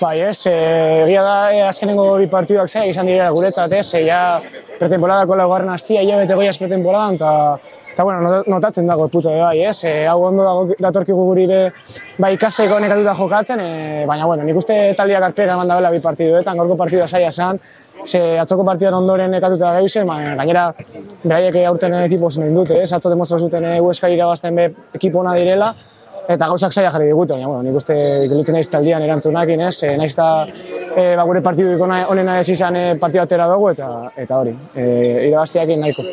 Bai, ez, e, egia da e, azkenengo bi partiduak zaila izan direla guretzat, ez, e, ja pretemporadako laugarren hastia, ja bete goiaz pretempoladan, eta eta bueno, notatzen dago puto de bai, ez, e, hau ondo dago datorkigu guri be, bai ikasteko nekatuta jokatzen, e, baina bueno, nik uste taldiak arpega eman dabela bi partiduetan, gorko partidua zaila esan, ze atzoko partidan ondoren nekatuta gehiuse, gainera beraiek aurten ekipo zen dute, ez, atzo demostra zuten USK irabazten be ekipo ona direla, eta gauzak saia jarri digute, baina, bueno, nik uste gelik naiz taldian erantzunakin, ez, e, naiz da e, ba, gure partidu onena ez izan e, partidu atera dugu, eta, eta hori, e, irabaztiakin nahiko.